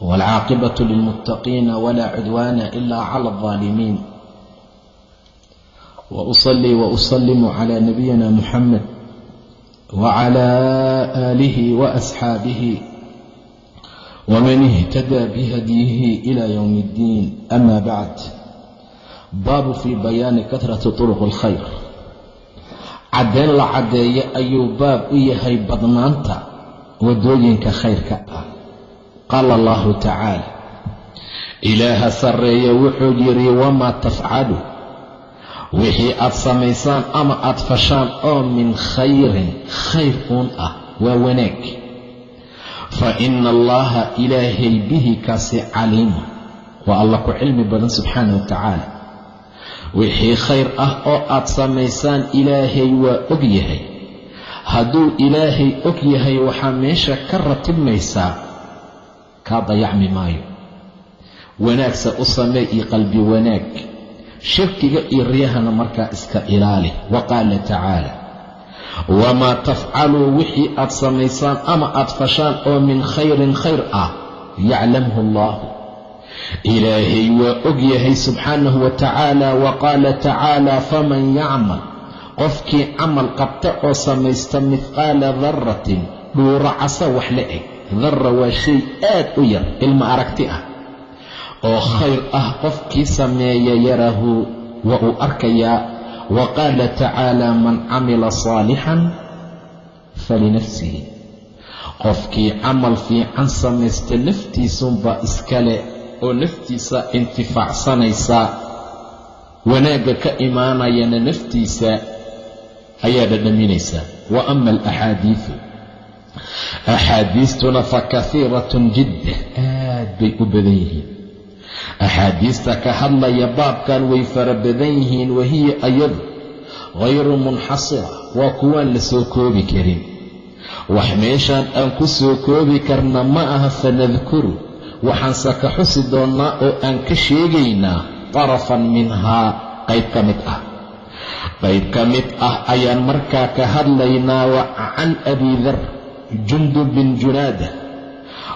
waalcaaqibatu lilmuttaqiina walaa cudwaana ila cala aldaalimiin wa usalii wa usalimu calaa nabiyina muxamed wacalaa aalihi wa asxaabihi waman ihtadaa bihadyihi ilaa yowmi اddiin ama bacd baabu fii bayaani katrati turuq اlkhayr caddeyn la caddeeyo ayuu baab u yahay badnaanta waddooyinka khayrka ah qaala allahu tacaala ilaaha sarreeye wuxuu yidhi wamaa tafcalu wixii aad samaysaan ama aad fashaan oo min khayrin khayr uun ah waa wanaag fa ina allaha ilaahay bihi kaasi caliima waa alla ku cilmi badan subxaana wa tacaala wixii khayr ah oo aad samaysaan ilaahay waa og yahay hadduu ilaahay og yahay waxaa meesha ka ratibmaysaa kaa dayacmi maayo. Wanaagsa u samee iyo qalbi wanaag. Shirkiga iyo riyahana markaa iska ilaali wa qaala tacaala wamaa tafcaluu wixii aad samaysaan ama aad fashaan oo min khayrin khayr ah yaclamhu allahu. Ilaahay waa og yahay subxaanahu wa tacaala wa qaala tacaala faman yacmal? Qofkii camal qabta oo samaysta mihqaala daratin dhuuro casa wax la eg darra waa shay aad u yar ilma aragti ah oo khayr ah. Qofkii sameeya yarahu waa uu arkayaa wa qaala tacaala man camila saalixan falinafsihi qofkii camal fiican samaysta naftiisunbaa iskale oo naftiisa intifaacsanaysa wanaagga ka imaanayana naftiisa ayaa dhadhaminaysaa wa ama alaxaadiidu axaadiistuna fa kahiiratun jidda. Aad bay u badan yihiin. Axaadiista ka hadlaya baabkan way fara badan yihiin wahiya ayadu hayru munxasira waa kuwaan la soo koobi karin. Wax meeshaan aan ku soo koobi karna ma aha fanadkuru waxaanse ka xusi doonnaa oo aan ka sheegaynaa tarafan minhaa qayb ka mid ah. Qayb ka mid ah ayaan markaa ka hadlaynaa can abi dar jundub bin junaada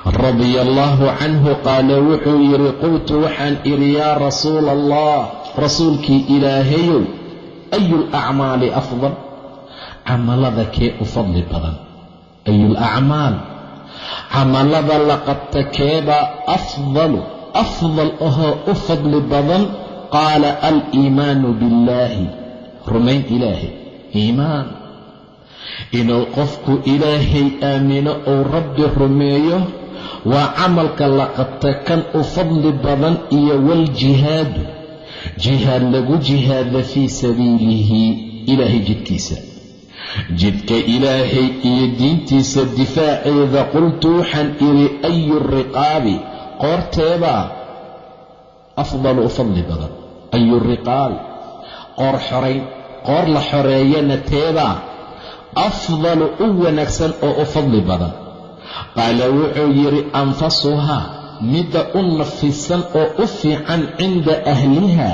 radia allaahu canhu qaala wuxuu yidhi qultu waxaan idhi yaa rasuula allah rasuulkii ilaahayow ayu lacmaali afdal camalada kee u fadli badan ayu lacmaal camalada la qabta keebaa afdalu afdal ahoo u fadli badan qaala aliimaanu billaahi rumayn ilaahay iimaan inuu qofku ilaahay aamino uu rabbi rumeeyo waa camalka la qabta kan u fadli badan iyo waljihaadu jihaad. Lagu jihaada fii sabiilihi ilaahay jidkiisa jidka ilaahay iyo diintiisa difaaceeda qultu waxaan idhi ayu riqaabi qoorteebaa afdalu u fadli badan. Ayu riqaabi qoor xorayn qoor la xoreeyana teebaa afdalu u wanaagsan oo u fadli badan. Qaala wuxuu yidhi anfasuhaa midda u nafisan oo u fiican cinda ahliha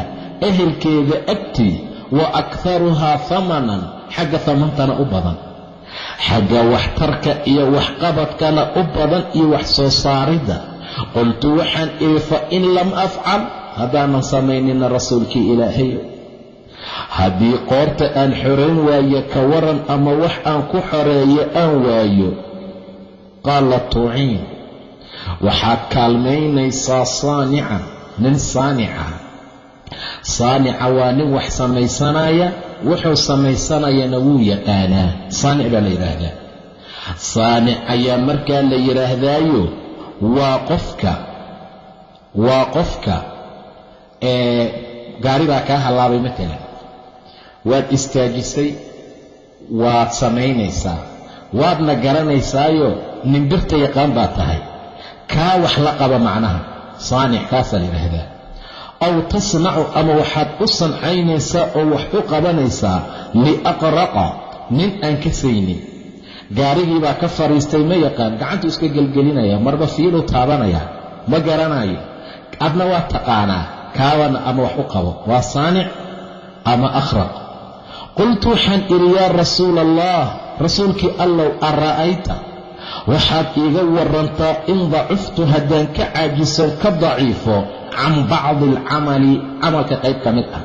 ehelkeeda agtii wa akharuhaa hamanan xagga hamantana u badan. Xagga waxtarka iyo waxqabadkana u badan iyo wax soo saaridda qultu waxaan idhi fa in lam afcal haddaanan samaynina rasuulkii ilaahayo haddii qoorta aan xorayn waayo ka waran ama wax aan ku xoreeyo aan waayo qaala tuuciin waxaad kaalmaynaysaa saanican nin saanica. Saanica waa nin wax samaysanaya wuxuu samaysanayana wuu yaqaanaa. Saanic baa la yidhaahdaa. Saanic ayaa markaa la yidhaahdaayo waa qofka waa qofka ee gaaridaa kaa hallaabay matalan waad istaajisay waad samaynaysaa waadna garanaysaayo nin birta yaqaan baa tahay. Kaa wax la qaba macnaha saanic kaasaa la yidhaahdaa. Aw tasnacu ama waxaad u sancaynaysaa oo wax u qabanaysaa liaqraqa nin aan ka saynin. Gaarigii baa ka fadhiistay ma yaqaan gacantuu iska gelgelinaya marba fiiluu taabanaya ma garanayo adna waa taqaanaa kaabana ama wax u qabo waa saanic ama akhraq qultu waxaan idhi yaa rasuula allah rasuulkii allow ara'ayta waxaad iiga warantaa in dacuftu haddaan ka caajisan ka daciifo can bacdi alcamali camalka qayb ka mid ah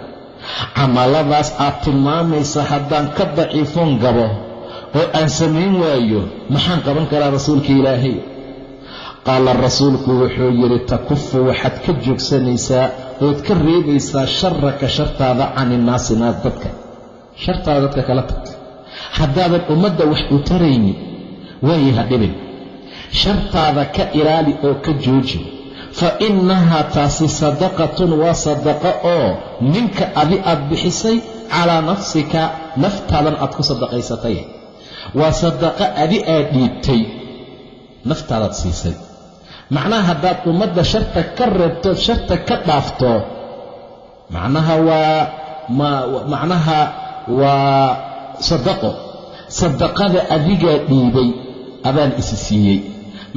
camalladaas aad tilmaamaysa haddaan ka daciifoon gabo oo aan samayn waayo maxaan qaban karaa rasuulka ilaahay qaala rasuulku wuxuu yidhi takufu waxaad ka joogsanaysaa ood ka reebaysaa sharaka shartaada can innaasi naas dadka shartaada dadka kala tag haddaadan ummadda wax u taraynin waayi ha dhibin. Shartaada ka ilaali oo ka jooji. Fa innahaa taasi sadaqatun waa sadaqo oo ninka adi aad bixisay calaa nafsika naftaadan aad ku sadaqaysatay. Waa sadaqo adi aad dhiibtay naftaadaad siisay. Macnaha haddaad ummadda sharta ka reebtood sharta ka dhaafto macnaha waa macnaha waa sadaqo. Sadaqada adigaa dhiibay adaan isi siiyey.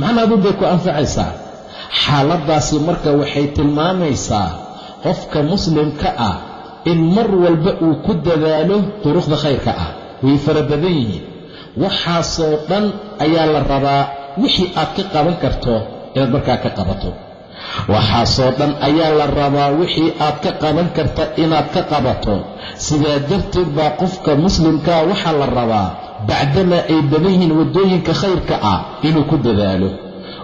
Macnaha adun bay ku anfacaysaa? Xaaladdaasi marka waxay tilmaamaysaa qofka muslimka ah in mar walba uu ku dadaalo duruqda khayrka ah. Way fara badan yihiin. Waxaasoo dhan ayaa la rabaa wixii aad ka qaban karto inaad markaa ka qabato waxaasoo dhan ayaa la rabaa wixii aad ka qaban karta inaad ka qabato. Sidaa darteed baa qofka muslimkaa waxaa la rabaa bacdamaa ay badan yihiin waddooyinka khayrka ah inuu ku dadaalo.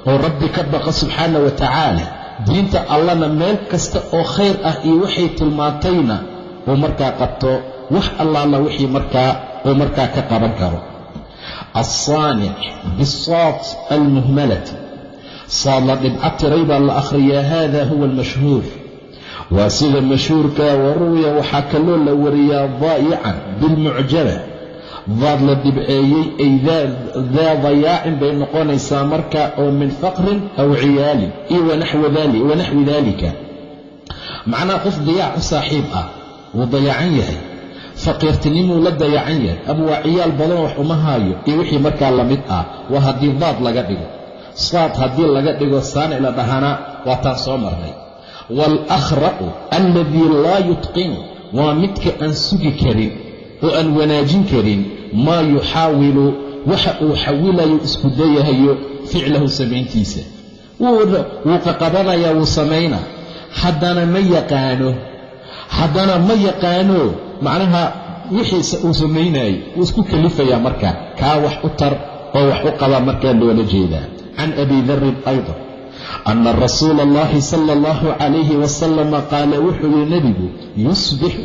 Oo rabbi ka baqa subxaana wa tacaala diinta allana meel kasta oo khayr ah iyo waxay tilmaantayna uu markaa qabto wax allaala wixii markaa uu markaa ka qaban karo. Alsaanic bisaad almuhmalati saad la dhibco tiray baa la akhriyaa haada huwa almashhuur. Waa sida mashhuurka wa ruwiya waxaa kaloo la wariyaa daa'ican bilmucjaba daad la dhibceeyey ay daa dayaacin bay noqonaysaa marka oo min faqrin aw ciyaalin iyo wanaxwi daalika. Macnaha qof dayaac u saaxiib ah wuu dayacan yahay. Faqiirtinimuu la dayacan yahay. Ama waa ciyaal badan wax uma haayo iyo wixii markaa la mid ah waa haddii daad laga dhigo saad haddii laga dhigo saanic la dhahana waa taan soo marnay. Waalakhraqu alladii laa yutqinu waa midka aan sugi karin oo aan wanaajin karin maa yuxaawilu waxa uu xawilayo isku dayahayo ficlahu samayntiisa wuu qaqabanayaa wuu samaynaa haddana ma yaqaano haddana ma yaqaano macnaha wixiisa uu samaynayo wuu isku kalifayaa marka kaa wax u tar oo wax u qaba markaa loola jeedaa can abi darin aydan ana rasuula allahi sala allahu calayhi wasalama qaala wuxuu yihi nebigu yusbixu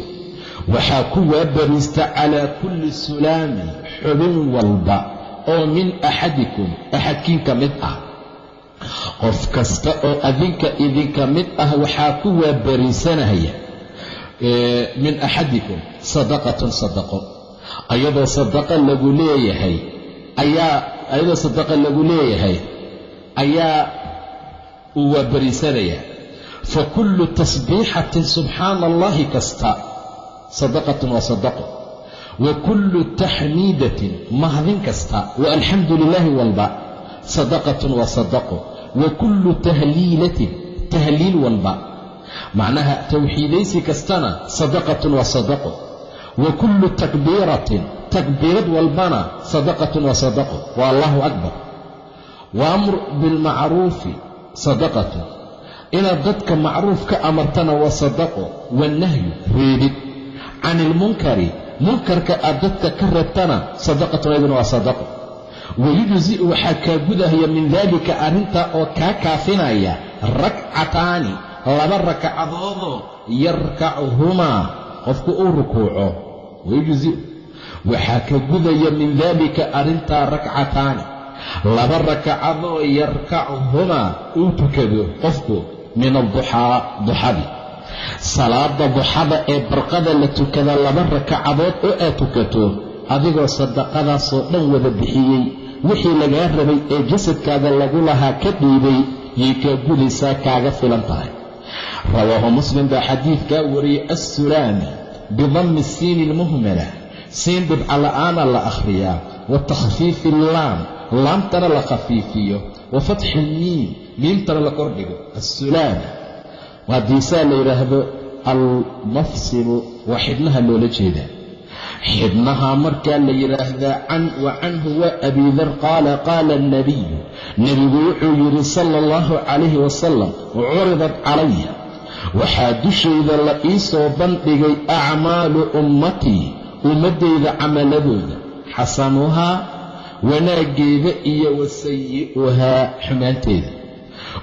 waxaa ku waabariista calaa kulli sulaamin xubin walba oo min axadikum axadkiin ka mid ah qof kasta oo adinka idinka mid ah waxaa ku waabariisanaya min axadikum sadaqatun sadaqo ayadoo sadaqa lagu leeyahay ayaa ayadoo sadaqa lagu leeyahay ayaa uu waabariisanayaa fa kullu tasbiixatin subxaana allahi kasta sadaqatun waa sadaqo. Wa kullu taxmiidatin mahdin kasta wa alxamdu lilaahi walba sadaqatun waa sadaqo. Wa kullu tahliilatin tahliil walba. Macnaha tawxiidaysi kastana sadaqatun waa sadaqo. Wa kullu takbiiratin takbiirad walbana sadaqatun waa sadaqo. Waa allahu akbar wa amr bilmacruufi sadaqatun inaad dadka macruuf ka amartana waa sadaqo wanahyu reebid can ilmunkari munkarka aad dadka ka reebtana sadaqatun ayduna waa sadaqo wayujzi'u waxaa kaa gudahaya min daalika arrintaa oo kaa kaafinaya rakcataani laba rakacadoodoo yarkachumaa qofku uu rukuuco wayujzi'u waxaa ka gudaya min daalika arrintaa rakcataani laba rakacadoo yarkachumaa uu tukado qofku min adduxaa duxadii salaada duxada ee barqada la tukada laba rakacadood oo aad tukato adigoo sadaqadaasoo dhan wada bixiyey wixii lagaa rabay ee jasadkaada lagu lahaa ka dhiibay yay kaa gudaysaa kaaga filan tahay. Rawaahu muslim baa xadiidkaa wariyey assulaami bidammi siini ilmuhmala siin dhibca la'aana la akhriyaa wa takhfiifi illaam laamtana la khafiifiyo wa fatxi miim miimtana la kordhigo assulaami haddiisaa la yidhaahdo almafsilu waa xidhnaha loola jeedaa xidhnaha markaa la yidhaahdaa can wa canhu waa abidar qaala qaala alnabiyu nebigu wuxuu yidhi sala allahu calayhi wasalam curidat calaya waxaa dushayda la ii soo bandhigay acmaalu ummatii ummaddayda camaladooda xasanuhaa wanaaggeeda iyo wa sayi'uhaa xumaanteeda.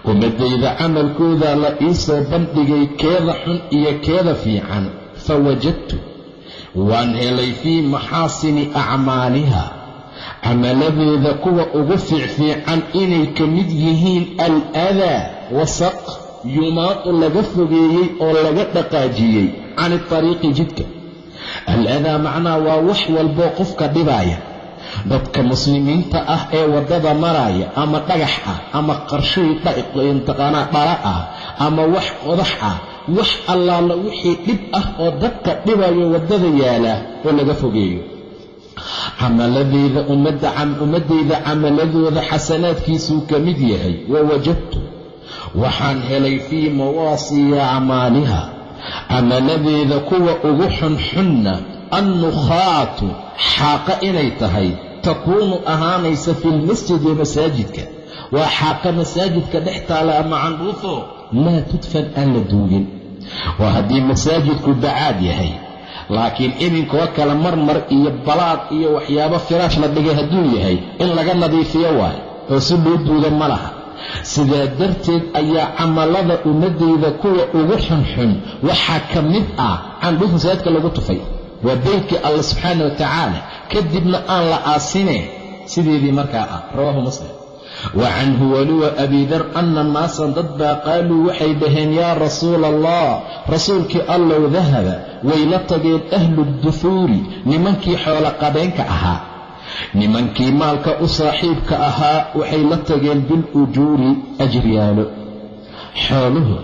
Ummaddayda camalkoodaa la ii soo bandhigay keeda xun iyo keeda fiican fa wajadtu waan helay fii maxaasini acmaaliha camaladeeda kuwa ugu fiicfiican inay ka mid yihiin al-adaa wasaq yumaatu laga fogeeyey oo laga dhaqaajiyey can itariiqi jidka. Al-adaa macnaha waa wax walboo qofka dhibaaya dadka muslimiinta ah ee waddada maraya ama dhagax ah ama qarshay dhala ah ama wax qodax ah wax allaala wixii dhib ah oo dadka dhibayo waddada yaalla oo laga fogeeyo. Camaladeyda ummaddayda camaladooda xasanaadkiisuu ka mid yahay wa wajadtu. Waxaan helay fii mawaasiyi acmaaliha camaladeeda kuwa ugu xunxunna annukhaatu xaaqa inay tahay takuunu ahaanaysa fi lmasjidi masaajidka waa xaaqa masaajidka dhex taala ama candhuufo laa tudfan aan la duugin waa haddii masaajidku bacaad yahay laakiin idinkoo kale marmar iyo balaad iyo waxyaabo firaash la dhigay hadduu yahay in laga nadiifiyo waayo oo si loo duuga ma laha sidaa darteed ayaa camalada ummaddayda kuwa ugu xunxun waxaa ka mid ah candhuuf masaajidka lagu tufay waa beydkii alla subxaana wa tacaala kadibna aan la aasine sideedii markaa ah. Rawaahu muslim. Wa canhu waliwa abidar anna naasan dad baa qaaluu waxay dhaheen yaa rasuula allah rasuulkii allow dahaba way la tageen ahlu dufuuri nimankii xoolo qabeenka ahaa. Nimankii maalka u saaxiibka ahaa waxay la tageen bilujuuri ajiryaalo xooluhu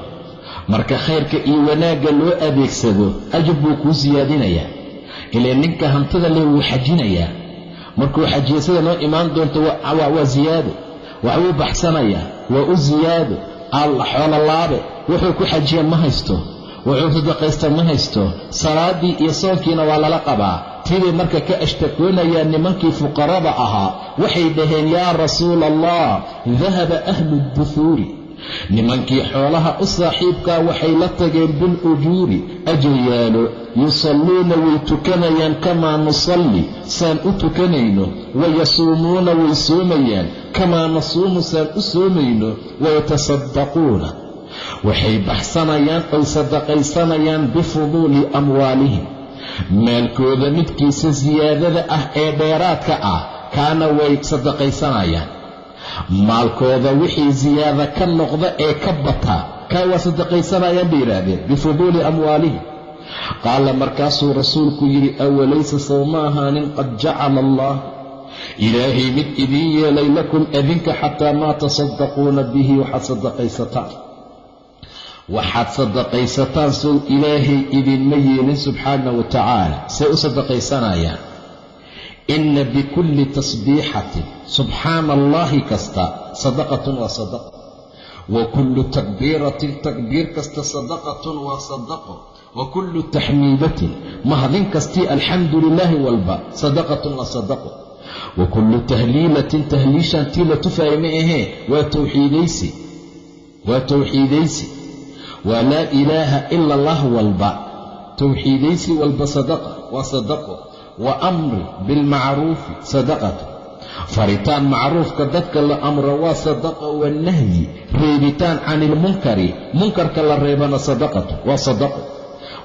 marka khayrka iyo wanaagga loo adeegsado ajir buu kuu siyaadinayaa ilee ninka hantida leh wuu xajinayaa markuu xajiya sida noo imaan doonto waa siyaado waxbuu baxsanayaa waa u siyaado alla xoolo laabe wuxuu ku xajiya ma haysto. Wuxuu sadaqaysta ma haysto. Salaaddii iyo soonkiina waa lala qabaa. Tiibay marka ka ashtakoonayaan nimankii fuqarada ahaa waxay dhaheen yaa rasuula allah dahaba ahlu dufuuri. Nimankii xoolaha u saaxiibkaa waxay la tageen bilujuuri ajiryaalo yusalluuna way tukanayaan kamaa nusalli saan u tukanayno. Wayasuumuuna way soomayaan kamaa nasuumu saan u soomayno. Wayatasaddaquuna waxay baxsanayaan oy sadaqaysanayaan bifuduuli amwaalihim. Maalkooda midkiisa siyaadada ah ee dheeraadka ah kaana way sadaqaysanayaan. Maalkooda wixii siyaada ka noqda ee ka bata kaa waa sadaqaysanayaan bay yidhaahdeen bifuduuli amwaalihim qaala markaasuu rasuulku yidhi awalaysa sow ma ahaanin qad jacala allah? Ilaahay mid idiin yeelay lakum adinka xataa maa tasaddaquuna bihi waxaad sadaqaysataan waxaad sadaqaysataan sow ilaahay idinma yeelin subxaana wa tacaala. Say u sadaqaysanayaan inna bikulli tasbiixatin subxaana allaahi kasta sadaqatun waa sadaqa wa kullu takbiiratin takbiir kasta sadaqatun waa sadaqo wa kullu taxmiidatin mahadin kastii alxamdu lilaahi walba sadaqatun waa sadaqo wa kullu tahliilatin tahliishan tii la tufaaya ma ahee waa towxiidaysi waa towxiidaysi waa laa ilaaha ila allah walba towxiidaysi walba sadaqa. Waa sadaqo wa amri bilmacruufi sadaqatu. Faritaan macruufka dadka la amro waa sadaqa wanahyi reebitaan can ilmunkari munkarka la reebana sadaqatu. Waa sadaqo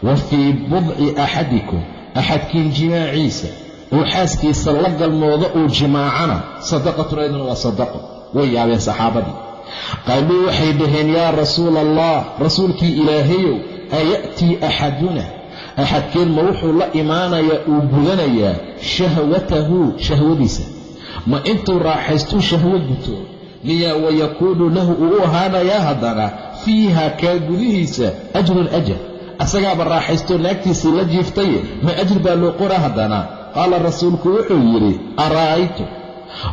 wa fii budci axadikum axadkiin jimaaciisa uu xaaskiisa la galmoodo uu jimaacana sadaqatun ayduna waa sadaqo way yaabeen saxaabadii. Qaaluu waxay dhaheen yaa rasuula allah rasuulkii ilaahayow aya'tii axaduna axadkeen ma wuxuu la imaanayaa uu gudanayaa shahwatahu shahwadiisa. Ma intuu raaxaystuu shahwo guto miyaa wayakuunu lahu uu u ahaanayaa haddana fiiha kaa gudihiisa ajrun ajar asagaaba raaxaystoo naagtiisii la jiiftaye ma ajir baa loo qora haddana? Qaala rasuulku wuxuu yidhi ara'aytu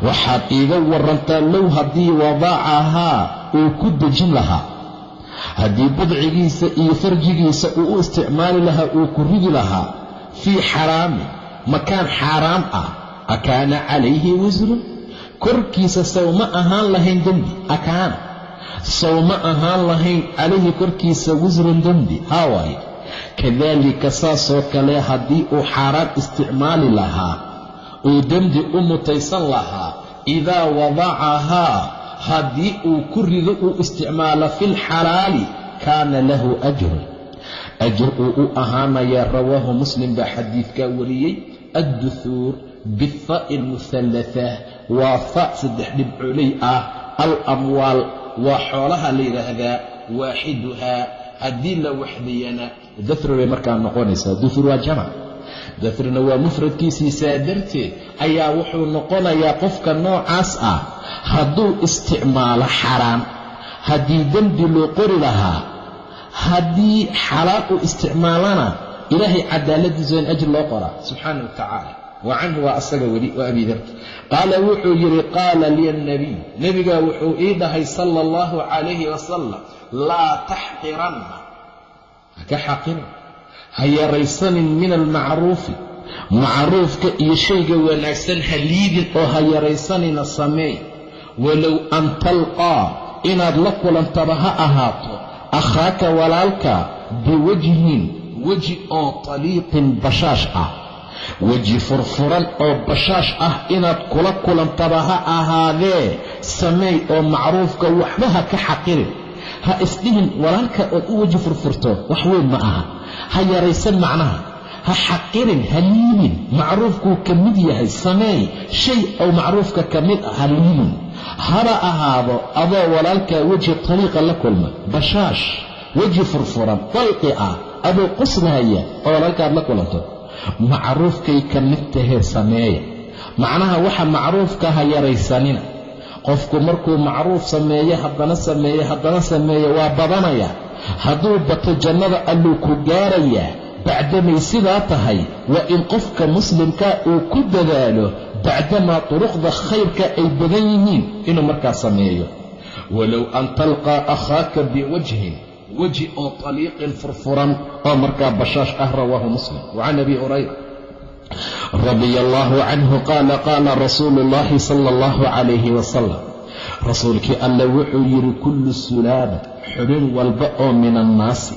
waxaad iiga warantaa low haddii wadaacahaa uu ku dejin lahaa. Haddii budcigiisa iyo farjigiisa uu u isticmaali lahaa uu ku ridi lahaa. Fii xaraamin makaan xaaraam ah akaana calayhi wisrun korkiisa saw ma ahaan lahayn dembi akaana saw ma ahaan lahayn calayhi korkiisa wisrun dembi haa waaye. Kadaalika saasoo kale haddii uu xaaraan isticmaali lahaa uu dembi u mutaysan lahaa idaa wadacahaa haddii uu ku rido uu isticmaalo fi lxalaali kaana lahu ajrun. Ajir uu u ahaanayaa rawaahu muslim baa xadiidkaa wariyey adduhuur bifa'i almuhallatha waa fa saddex dhibcooley ah al amwaal waa xoolaha la yidhaahdaa waaxiduhaa haddii la waxdiyana dafri bay markaa noqonaysaa dufur waa jamac. Dafrina waa mufradkiisiisaa darteed ayaa wuxuu noqonayaa qofka noocaas ah hadduu isticmaalo xaraan haddii dembi loo qori lahaa haddii xalaal uu isticmaalana ilaahay cadaaladiisa in ajir loo qoraa subxaana wa tacaala wa canhu waa asaga weli waa abidar qaala wuxuu yidhi qaala liya nabiy. Nebigaa wuxuu ii dhahay sala allahu calayhi wasalam laa taxqiranna. Haka xaqirin ha yaraysanin min almacruufi. Macruufka iyo shayga wanaagsan ha liidin oo ha yaraysanina sameey walow an talqaa inaad la kulantaba ha ahaato akhaaka walaalka biwajhin weji oo taliiqin bashaash ah weji furfuran oo bashaash ah inaad kula kulantaba ha ahaadee. Sameey oo macruufka waxba ha ka xaqirin ha isdhihin walaalka ood u weji furfurto wax weyn ma aha. Ha yaraysan macnaha. Ha xaqirin ha liibin. Macruufkuu ka mid yahay sameey shay oo macruufka ka mid ah ha liibin. Haba ahaado adoo walaalkaa weji tariiqa la kulma. Bashaash weji furfuran dalqi ah. Adoo qoslahaya oo walaalkaad la kulanto macruufkay ka mid tahee sameeya macnaha waxa macruufka ha yaraysanina. Qofku markuu macruuf sameeye haddana sameeye haddana sameeye waa badanaya. Hadduu bato jannada alluu ku gaarayaa bacdamay sidaa tahay waa in qofka muslimkaa uu ku dadaalo bacdamaa turuqda khayrka ay badan yihiin inuu markaa sameeyo. Walow an talqaa akhaaka biwajhin weji oo taliiqin furfuran oo markaa bashaash ah rawaahu muslim. Wa can abi hurayra radia allaahu canhu qaala qaala rasuulu ullaahi sala allahu calayhi wasalam rasuulkii alle wuxuu yidhi kullu sulaaba xubin walba oo min annaasi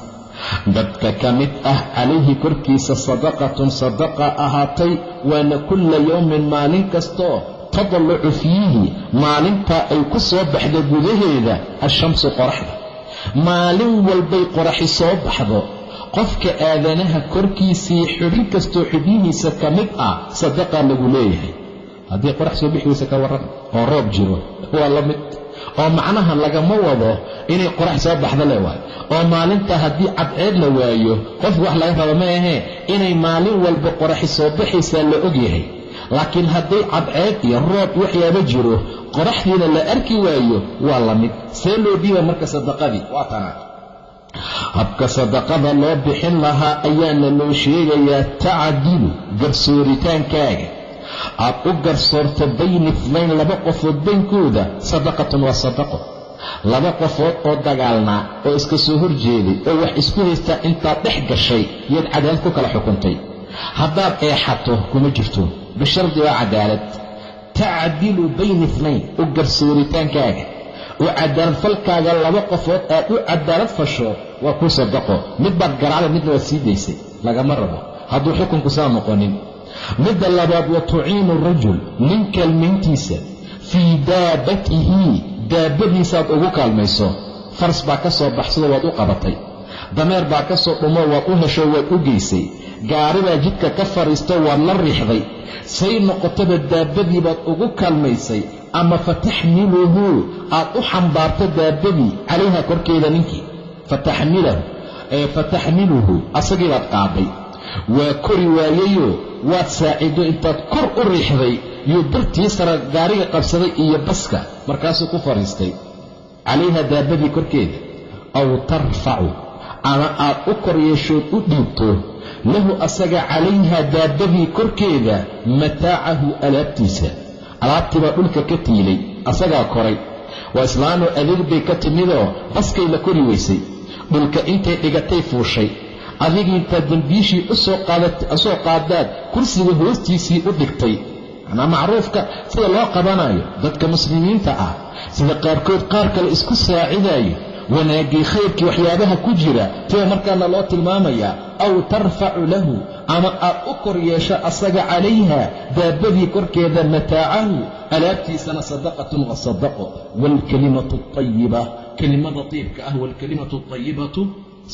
dadka ka mid ah calayhi korkiisa sadaqatun sadaqa ahaatay waana kulla yowmin maalin kastoo tadallucu fiihi maalintaa ay ku soo baxda gudaheeda ashamsu qoraxda maalin walbay qoraxi soo baxdo. Qofka aadanaha korkiisii xubin kastoo xubnihiisa ka mid ah sadaqaa lagu leeyahay. Haddii qorax soo bixiisa ka warran oo roob jiro waa la mid. Oo macnaha lagama wado inay qorax soo baxda le waay oo maalinta haddii cadceed la waayo qofka wax laga raba ma ahee inay maalin walba qoraxi soo baxaysaa la og yahay. Laakiin hadday cadceed iyo roob waxyaaba jiro qoraxdiina la arki waayo waa la mid. See loo dhiiba marka sadaqadii. Waa tanaa habka sadaqada loo bixin lahaa ayaana loo sheegayaa tacdilu garsooritaankaaga aad u garsoorto bayni ifnayn laba qofood baynkooda sadaqatun waa sadaqo. Laba qofood oo dagaalnaa oo iska soo horjeeday oo wax isku haystaa intaad dhex gashay yaad cadaalad ku kala xukuntay. Haddaad eexato kuma jirto. Bishardi waa cadaalad tacdilu bayni ifnayn u garsooritaankaaga u cadaalad falkaaga laba qofood aad u cadaalad fasho waa kuu sadaqo mid baad garacda midna waad sii daysay lagama rabo hadduu xukunku saa noqonin midda labaad wa tuciinu rajul nin kaalmayntiisa fii daabatihi daabadiisaaad ugu kaalmayso faras baa ka soo baxsado waad u qabatay dameer baa ka soo dhumo waad u hesho waad u geysay gaaribaa jidka ka fadhiisto waad la riixday. Say noqotaba daabadii baad ugu kaalmaysay ama fataxmiluhu aad u xambaarto daabadii calayha korkeeda ninkii. Fataxmiluhu asagii baad qaaday. Waa kori waayeyoo waad saacido intaad kor u riixday. Yuu birtii sara gaariga qabsaday iyo baska markaasuu ku fadhiistay calayha daabadii korkeeda aw tarfacu ama aad u kor yeeshood u dhiibto lahu asaga calayha daabadii korkeeda mataacahu alaabtiisa. Alaabtiibaa dhulka ka tiilay asagaa koray. Waa islaanoo adeeg bay ka timidoo baskay la kori weysay. Dhulka intay dhigatay fuushay. Adigii intaad dembiishii u soo qaadaad kursiga hoostiisii u dhigtay. Macnaa macruufka sida loo qabanayo dadka muslimiinta ah sida qaarkood qaar kale isku saacidaayo wanaaggii khayrkii waxyaabaha ku jira tiba markaana loo tilmaamayaa aw tarfacu lahu ama aad u kor yeesho asaga calayha daabadii korkeeda mataacahu alaabtiisana sadaqatun wa sadaqo. Waalkalimatu ayiba kelimada tiibka ah waalkalimatu ayibatu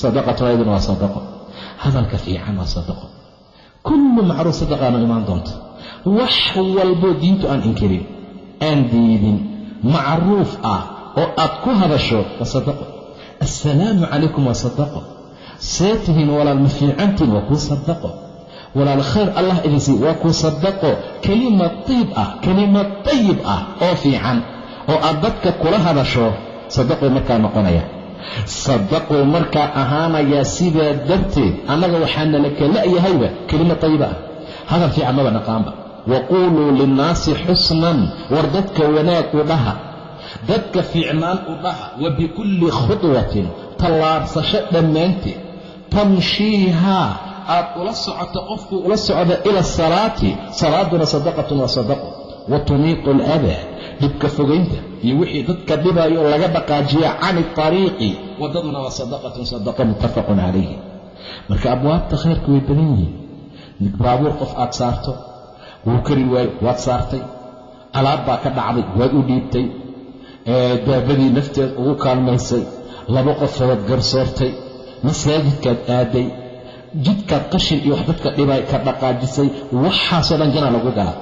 sadaqatun ayaduna waa sadaqo. Hadalka fiican waa sadaqo. Kullu macruuf sadaqaanu imaan doonta wax walboo diintu aan inkirin aan diidin macruuf ah oo aad ku hadasho waa sadaqo. Assalaamu calaykum waa sadaqo. See walaal ma fiicantiin waa kuu sadaqo. Walaal khayr allah idinsii waa kuu sadaqo. Kelima tiib ah kelima tayib ah oo fiican oo aad dadka kula hadasho sadaquu markaa noqonaya. Sadaquu markaa ahaanayaa sidaa darteed annaga waxaana la kala'yahayba kelima tayiba ah. Hadal fiican maba naqaanba. Waquuluu linnaasi xusnan war dadka wanaag u dhaha dadka fiicnaan u dhaha wa bikulli khudwatin tallaabsasho dhammaanteed. Tamshiihaa aad ula socoto qofkuu ula socda ila asalaati salaaduna sadaqatun waa sadaqo wa tumiiqu aladaa dhibka fogaynta iyo wixii dadka dhibayo laga dhaqaajiya cani ariiqi waddaduna waa sadaqatun sadaqa muttafaqun calayhi marka abwaabta khayrka way badan yihiin. Baabuur qof aad saarto wuu kari waayo waad saartay. Alaab baa ka dhacday waad u dhiibtay daabadii nafteed ugu kaalmaysay laba qofood garsoortay masaajidkaad aaday jidkaad qashin iyo wax dadka dhibay ka dhaqaajisay waxaasoo dhan janaa lagu galaa.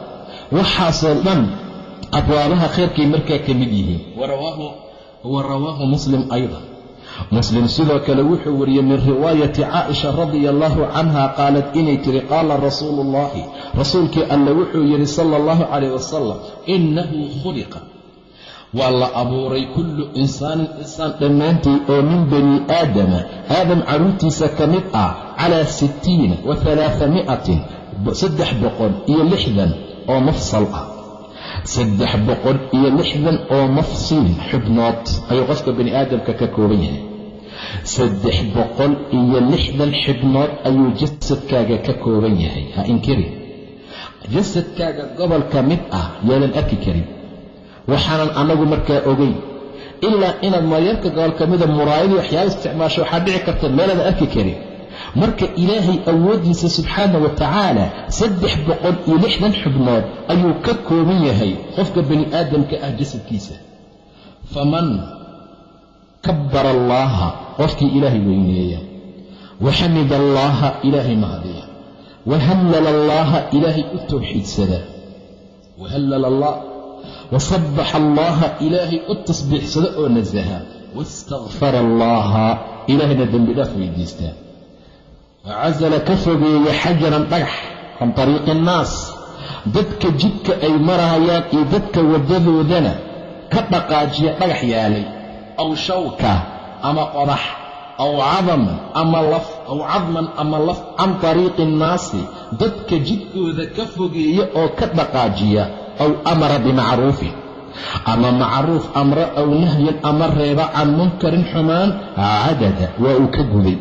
Waxaasoo dhan abwaabaha khayrkay markaa ka mid yihiin. Wa rawaahu muslim aydan. Muslim sidoo kale wuxuu wariyey min riwaayati caaisha radia allahu canha qaalat inay tiri qaala rasuulu ullahi rasuulkii alle wuxuu yidhi sala allahu calayh wasalam innahu khuliqa waa la abuuray kullu insaanin insaan dhammaantii oo min bani aadama. Aadam carruurtiisa ka mid ah calaa sittiina wa alaafami'atin saddex boqol iyo lixdan oo mafsal ah. Saddex boqol iyo lixdan oo mafsil xubnood ayuu qofka bani aadamka ka kooban yahay. Saddex boqol iyo lixdan xubnood ayuu jasadkaaga ka kooban yahay. Ha inkirin jasadkaaga gobol ka mid ah yaadan arki karin waxaanan annagu markaa ogeyn. Ilaa inaad maryarka gobol ka mida muraayadii waxyaaba isticmaasho waxaa dhici karta meelaadan arki karin marka ilaahay awooddiisa subxaana wa tacaala saddex boqol iyo lixdan xubnood ayuu ka kooban yahay qofka bani aadamka ah jasadkiisa. Faman kabbara allaaha qofkii ilaahay weyneeya. Waxamida allaaha ilaahay mahadiya wahallala allaaha ilaahay u towxiidsada wahallala allah wasabbaxa allaaha ilaahay u tasbiixsada oo nasaha waistakfara allaaha ilaahayna dembi dhaaf weydiistaa wacasala ka fogeeya xajaran dhagax can tariiqi innaas dadka jidka ay marahayaan iyo dadka waddadoodana ka dhaqaajiya dhagax yaalay aw shawka ama qodax aw cadaman ama laf aw cadman ama laf can tariiqi innaasi dadka jidkooda ka fogeeya oo ka dhaqaajiya aw amara bimacruufin ama macruuf amra aw nahyan ama reeba can munkarin xumaan cadada waa uu ka guday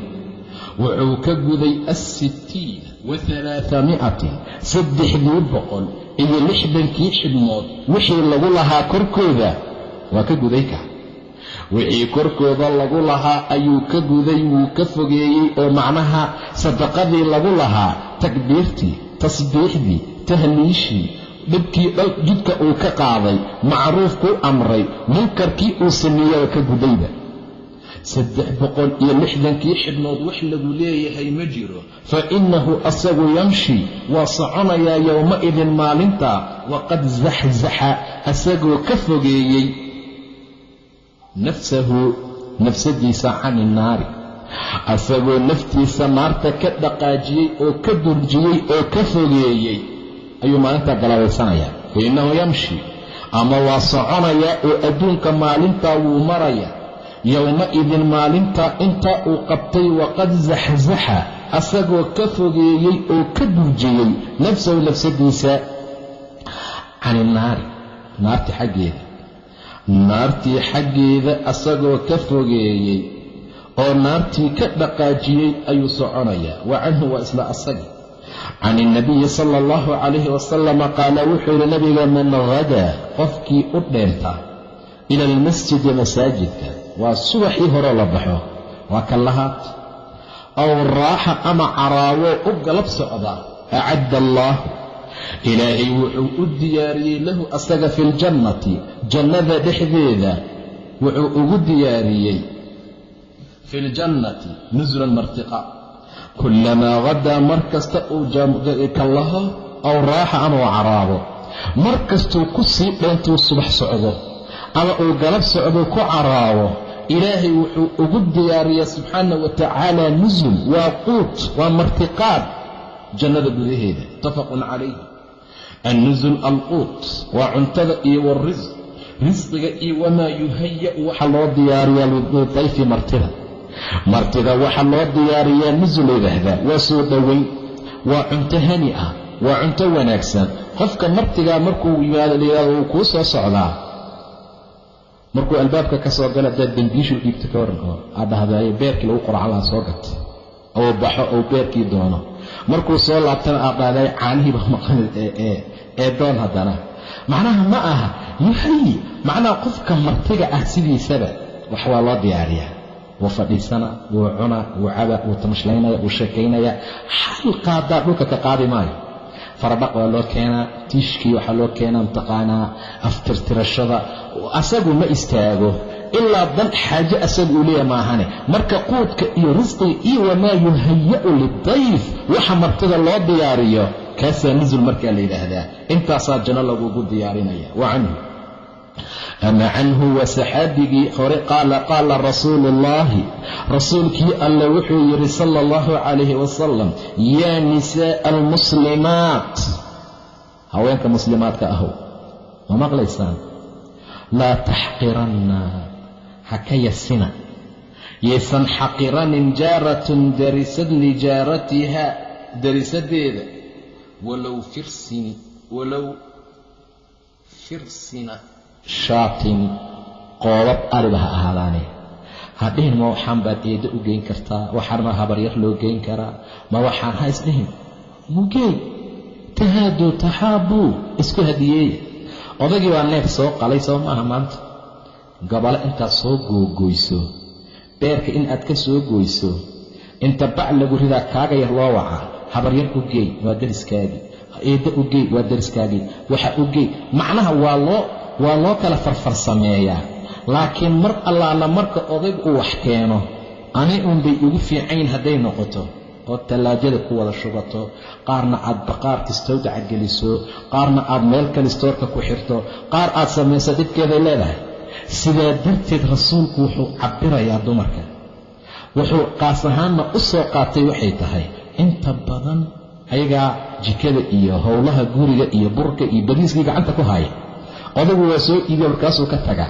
wuxuu ka guday assittiina wa alaafami'atin saddexdii boqol iyo lixdankii xibnood wixii lagu lahaa korkooda waa ka guday ka wixii korkooda lagu lahaa ayuu ka guday wuu ka fogeeyey oo macnaha sadaqadii lagu lahaa takbiirtii tasbiixdii tahliishii dhibkii jidka uu ka qaaday macruufkuu amray munkarkii uu sameeyey oo ka gudayba. Saddex boqol iyo lixdankii xibnood wax lagu leeyahay ma jiro. Fa innahu asagu yamshi waa soconayaa yowma-idin maalinta waqad zaxzaxa asagoo ka fogeeyey nafsahu nafsadiisa cani naari. Asagoo naftiisa naarta ka dhaqaajiyey oo ka durjiyey oo ka fogeeyey ayuu maalintaa galaabaysanayaa fa innahu yamshi. Ama waa soconayaa oo adduunka maalintaa wuu maraya. Yowma-idin maalintaa intaa uu qabtay waqad zaxzaxa asagoo ka fogeeyey oo ka durjiyey nafsahu nafsadiisa can innaari naartii xaggeeda. Naartii xaggeeda asagoo ka fogeeyey oo naartii ka dhaqaajiyey ayuu soconayaa wa canhu waa isla asaga can ilnabiyi sala allahu calayhi wasalama qaala wuxuu yidhi nabiga man hadaa qofkii u dheenta ila almasjidi masaajidka waa subaxii horeo la baxo waa ka lahaad aw raaxa ama caraawoo u galab socda acadda allaahu ilaahay wuxuu u diyaariyey lahu asaga fi ljannati jannada dhexdeeda wuxuu ugu diyaariyey fi ljannati nusulan martiqa kullamaa hadaa mar kasta uu kallaho aw raaxa ama u caraabo. Mar kastuu ku sii dheentuu subax socdo ama uu galab socdo ku caraabo ilaahay wuxuu ugu diyaariyaa subxaana wa tacaala nusul waa quut waa martiqaad jannada gudaheeda. Muttafaqun calayh annusul alquut waa cuntada iyo warisq risqiga iyo wamaa yuhaya'u waxa loo diyaariyaa lidayfi martida martida waxa loo diyaariyaa nusul yidhaahdaa waa soo dhoweyn waa cunto hani ah waa cunto wanaagsan. Qofka martigaa markuu yimaado layidhahdo wuu kuu soo socdaa. Markuu albaabka ka soo galo haddaad dembiishu dhiibto ka waran aad dhahdayo beerkii lagu qoracalaa soo gatay ou baxo ou beerkii doono. Markuu soo laabtana aad dhahdayo caanihiiba maqan ee doon haddana. Macnaha ma aha yuhayi macnaha qofka martiga ah sidiisaba wax waa loo diyaariyaa wuu fadhiisana wuu cuna wuu caba wuu tamashlaynaya wuu sheekaynaya. Xal qaadaa dhulka ka qaadi maayo faradhaq waa loo keenaa tiishkii waxaa loo keenaa mataqaanaa aftirtirashada asagu ma istaago ilaa dan xaaje asagu uu leeya maahane. Marka quudka iyo risqiga iyo wamaa yuhaya'u lidayf waxa martida loo diyaariyo kaasaa nusul markaa la yidhaahdaa. Intaasaa janno lagugu diyaarinaya wa canhu ama canhu waa saxaabigii hore qaala qaala rasuulu ullaahi rasuulkii alle wuxuu yidhi sala allahu calayhi wasalam yaa nisaaa almuslimaat haweenka muslimaadka ahow ma maqlaysaan laa taxqiranna ha ka yasina yaysan xaqiranin jaaratun darisad lijaaratiha darisadeeda walow firsini walow firsina shaatin qoobab ariba ha ahaadaane. Hadhihin ma waxaan baad eeddo u geyn kartaa waxaan ma habaryar loo geyn karaa ma waxaan ha isdhihin. Mugeey tahaaduu taxaabuu isku hadiyeeya odagii baa neef soo qalay soo maaha maanta. Gobole intaad soo googoyso beerka in aad ka soo goyso inta bac lagu ridaa kaaga yar loo waca habaryar u geey waa dariskaagii eeddo u geey waa dariskaagii waxa u geey macnaha waa loo waa loo kala farfarsameeyaa. Laakiin mar allaala marka odayg uu wax keeno ani uunbay igu fiicayn hadday noqoto oo tallaajada ku wada shubato qaarna aad baqaar kistowda cadgeliso qaarna aad meel kalistoorka ku xirto qaar aad samayso dhibkeeday leedahay. Sidaa darteed rasuulku wuxuu cabbirayaa dumarka. Wuxuu qaas ahaanna u soo qaatay waxay tahay inta badan ayagaa jikada iyo howlaha guriga iyo burka iyo bariiskii gacanta ku haya odagu waa soo iibiya markaasuu ka taga.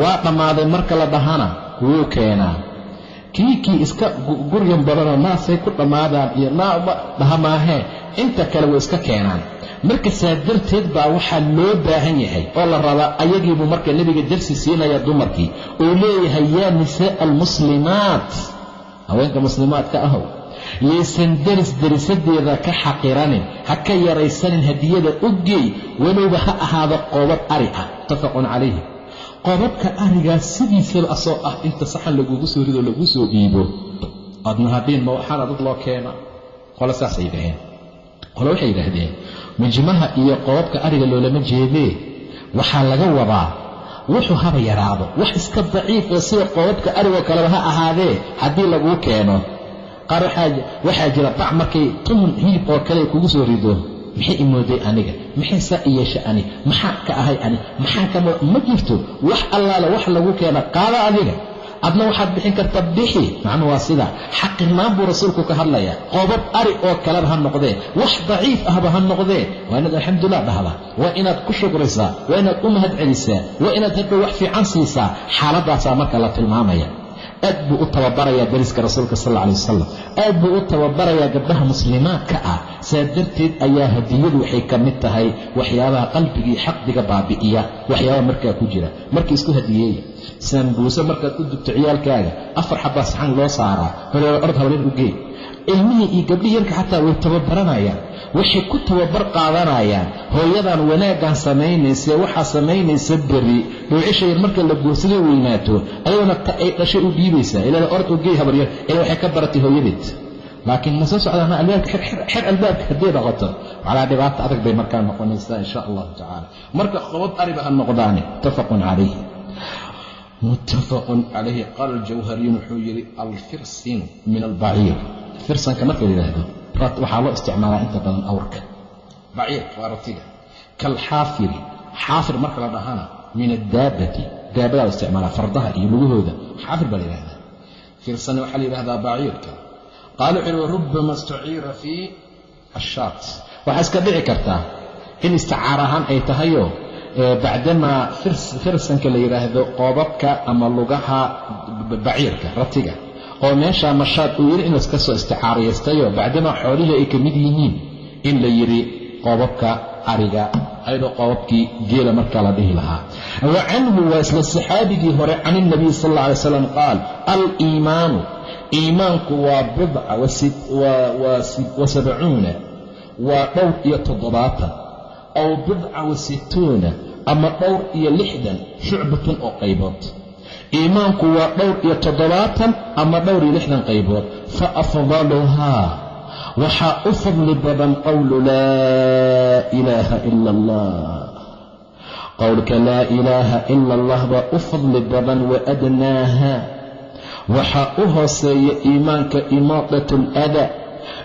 Waa dhammaaday marka la dhahana wuu keenaa kii kii iska guryan badanoo naasay ku dhammaadaan iyo naama dhaha maahee inta kale way iska keenaan. Marka saa darteed baa waxaa loo baahan yahay oo la rabaa ayagiibuu marka nebiga darsi siinaya dumarkii. Uu leeyahay yaa nisaaa almuslimaat. Haweenka muslimaadka ahow yaysan deris derisadeeda ka xaqiranin ha ka yaraysanin hadiyada u walowba ha ahaado qoobab ari ah. Muttafaqun calayhi. Qoobabka arigaa sidiisaba asoo ah inta saxan lagugu soo rido lagu soo dhiibo adna ma waxaana dad loo keena qole saasay yidhaheen qole waxay yidhaahdeen mijmaha iyo qoobabka ariga loolama jeedee. Waxaa laga wadaa wuxuu haba yaraado. Wax iska daciif oo sida qoobabka arigoo kaleba ha ahaadee haddii laguu keeno qaar waxaa jira bac markay tumun hilib oo kale kugu soo rido. Maxay imooday aniga? Maxay saa i ani? Maxaa ka ahay ani? Maxaa ka ma jirto wax allaale wax lagu keena. Qaada adiga. Adna waxaad bixin karta bixi. Macnuu waa sida. Xaqirnaan buu rasuulku ka hadlayaa. Qoobab ari oo kaleba ha noqdee. Wax daciif ahba ha noqdee. Waa inaad alxamdulilah dhahdaa waa inaad ku shukrisaa waa inaad u mahad celisaa waa inaad hadda wax fiican siisaa. Xaaladaasaa marka la tilmaamaya aad buu u tababarayaa dariska rasuulka sal alla wasalam aad buu u tababarayaa gabdhaha muslimaadka ah. Saa darteed ayaa hadiyadu waxay ka mid tahay waxyaabaha qalbigii xaqdiga baabi'iya. Waxyaabaha markaa ku jira. Marka isku hadiyeeya saambuuse markaad u dugto ciyaalkaaga. Afar xabaa saxan loo saaraa. Horeeba ord hawleen u geey ilmihii iyo gabdhihii yarka xataa way tababaranayaan waxay ku tababar qaadanayaan hooyadan wanaaggan samaynaysae waxaa samaynaysa beri dhowcisha yar marka la guursaday weynaato ayadana ta ay dhashay u dhiibaysaa ilaa ord u geey ila waxay ka baratay hooyadeed. Laakiin ma soo albaabka xer albaabka haddii noqoto. Calaa dhibaata adag bay markaa noqonaysaa insha allahu tacaala. Marka qobad ariba ha noqdaane muttafaqun calayh muttafaqun calayhi qaala aljawhariyun wuxuu yidhi alfirsin min albaciir firsanka marka la yidhaahdo waxaa loo isticmaalaa inta badan awrka. Baciirka waa ratiga kaalxaafiri xaafir marka la dhahana min addaabati daabadaa la isticmaalaa fardaha iyo lugahooda. Xaafir baa la yidhahdaa firsani waxaa la yidhahdaa baciirka. Qaala yihi warubama istuciira fii ashaat. Waxaa iska dhici kartaa in isticaar ahaan ay tahayoo bacdamaa firsanka la yidhaahdo qoobabka ama lugaha baciirka ratiga oo meeshaa mashaad uu yidhi inuu iska soo isticaarayaystayo bacdamaa xoolihii ay ka mid yihiin in la yidhi qoobabka ariga ayadoo qoobabkii geela markaa la dhihi lahaa. Wa canhu waa isla saxaabigii hore can ilnabiy sal alla alay slam qaal aliimaanu iimaanku waa bidca wa sabcuuna waa dhowr iyo toddobaatan aw bidca wa situuna ama dhowr iyo lixdan shucbatun oo qaybood iimaanku waa dhowr iyo toddobaatan ama dhowr iyo lixdan qaybood. Fa afdaluhaa waxaa u fadli badan qowlu laa ilaaha ila allah qowlka laa ilaaha ila allah baa u fadli badan wa adnaaha waxaa u hooseeya iimaanka imaadat aladaa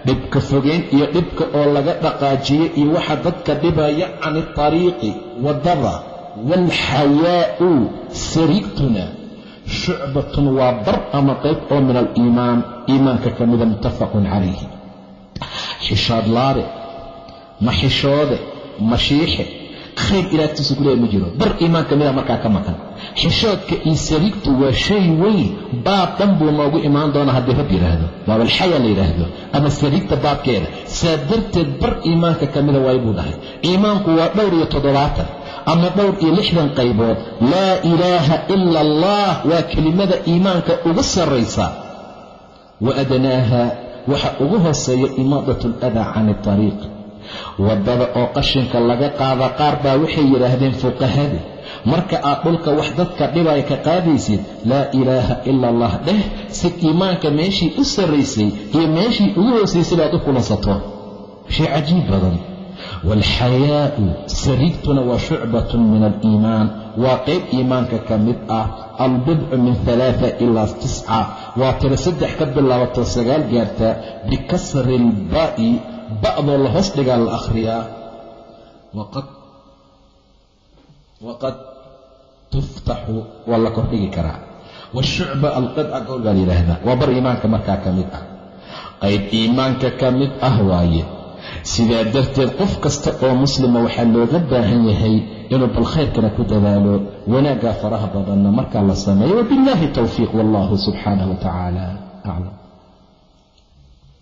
dhibka fogeyn iyo dhibka oo laga dhaqaajiyo iyo waxa dadka dhibaya can itariiqi waddada waalxayaa'u sariigtuna shucbatun waa bar ama qayb oo min aliimaan iimaanka ka mida muttafaqun calayhi. Xishood laabe ma xishoode ma shiixe khayr ilaagtiisa kuleeya ma jiro. Bar iimaan ka mida markaa ka maqan. Xishoodka iyo sariigtu waa shay weyn baab dhan buu noogu imaan doonaa haddii rab yidhaahdo baabalxaya la yidhaahdo ama sariigta baabkeeda. Saa darteed bar iimaanka ka mida waay buu dhahay. Iimaanku waa dhowr iyo ama dhowr iyo lixdan qaybood laa ilaaha ila allah waa kelimada iimaanka ugu sarraysa. Wa adnaaha waxa ugu hooseeya imaadat aladaa can itariiq waddada oo qashinka laga qaada qaar baa waxay yidhaahdeen fuqahada marka aad dhulka wax dadka dhibaya ka qaadaysid laa ilaaha ila allah dheh si iimaanka meeshii u sarraysay iyo meeshii ugu hoosaysay baad u kulansato. Shay cajiib badan waalxayaa'u sariigtuna waa shucbatun min aliimaan waa qayb iimaanka ka mid ah albidcu min alaaa ilaa tisca waa tiro saddex ka bilaabato sagaal gaarta bikasri ilbaa'i ba'doo la hoos dhigaa la akhriyaa waqad tuftaxu waa la kordhigi karaa washucba alqidca gool baa la yidhaahdaa waa bar iimaanka markaa ka mid ah qayb iimaanka ka mid ah waaye sidaa darteed qof kasta oo muslima waxaa looga baahan yahay inuu bal khayrkana ku dadaalo wanaaggaa faraha badanna markaa la sameeyo. Wabillaahi towfiiq wallahu subxaanahu wa aclam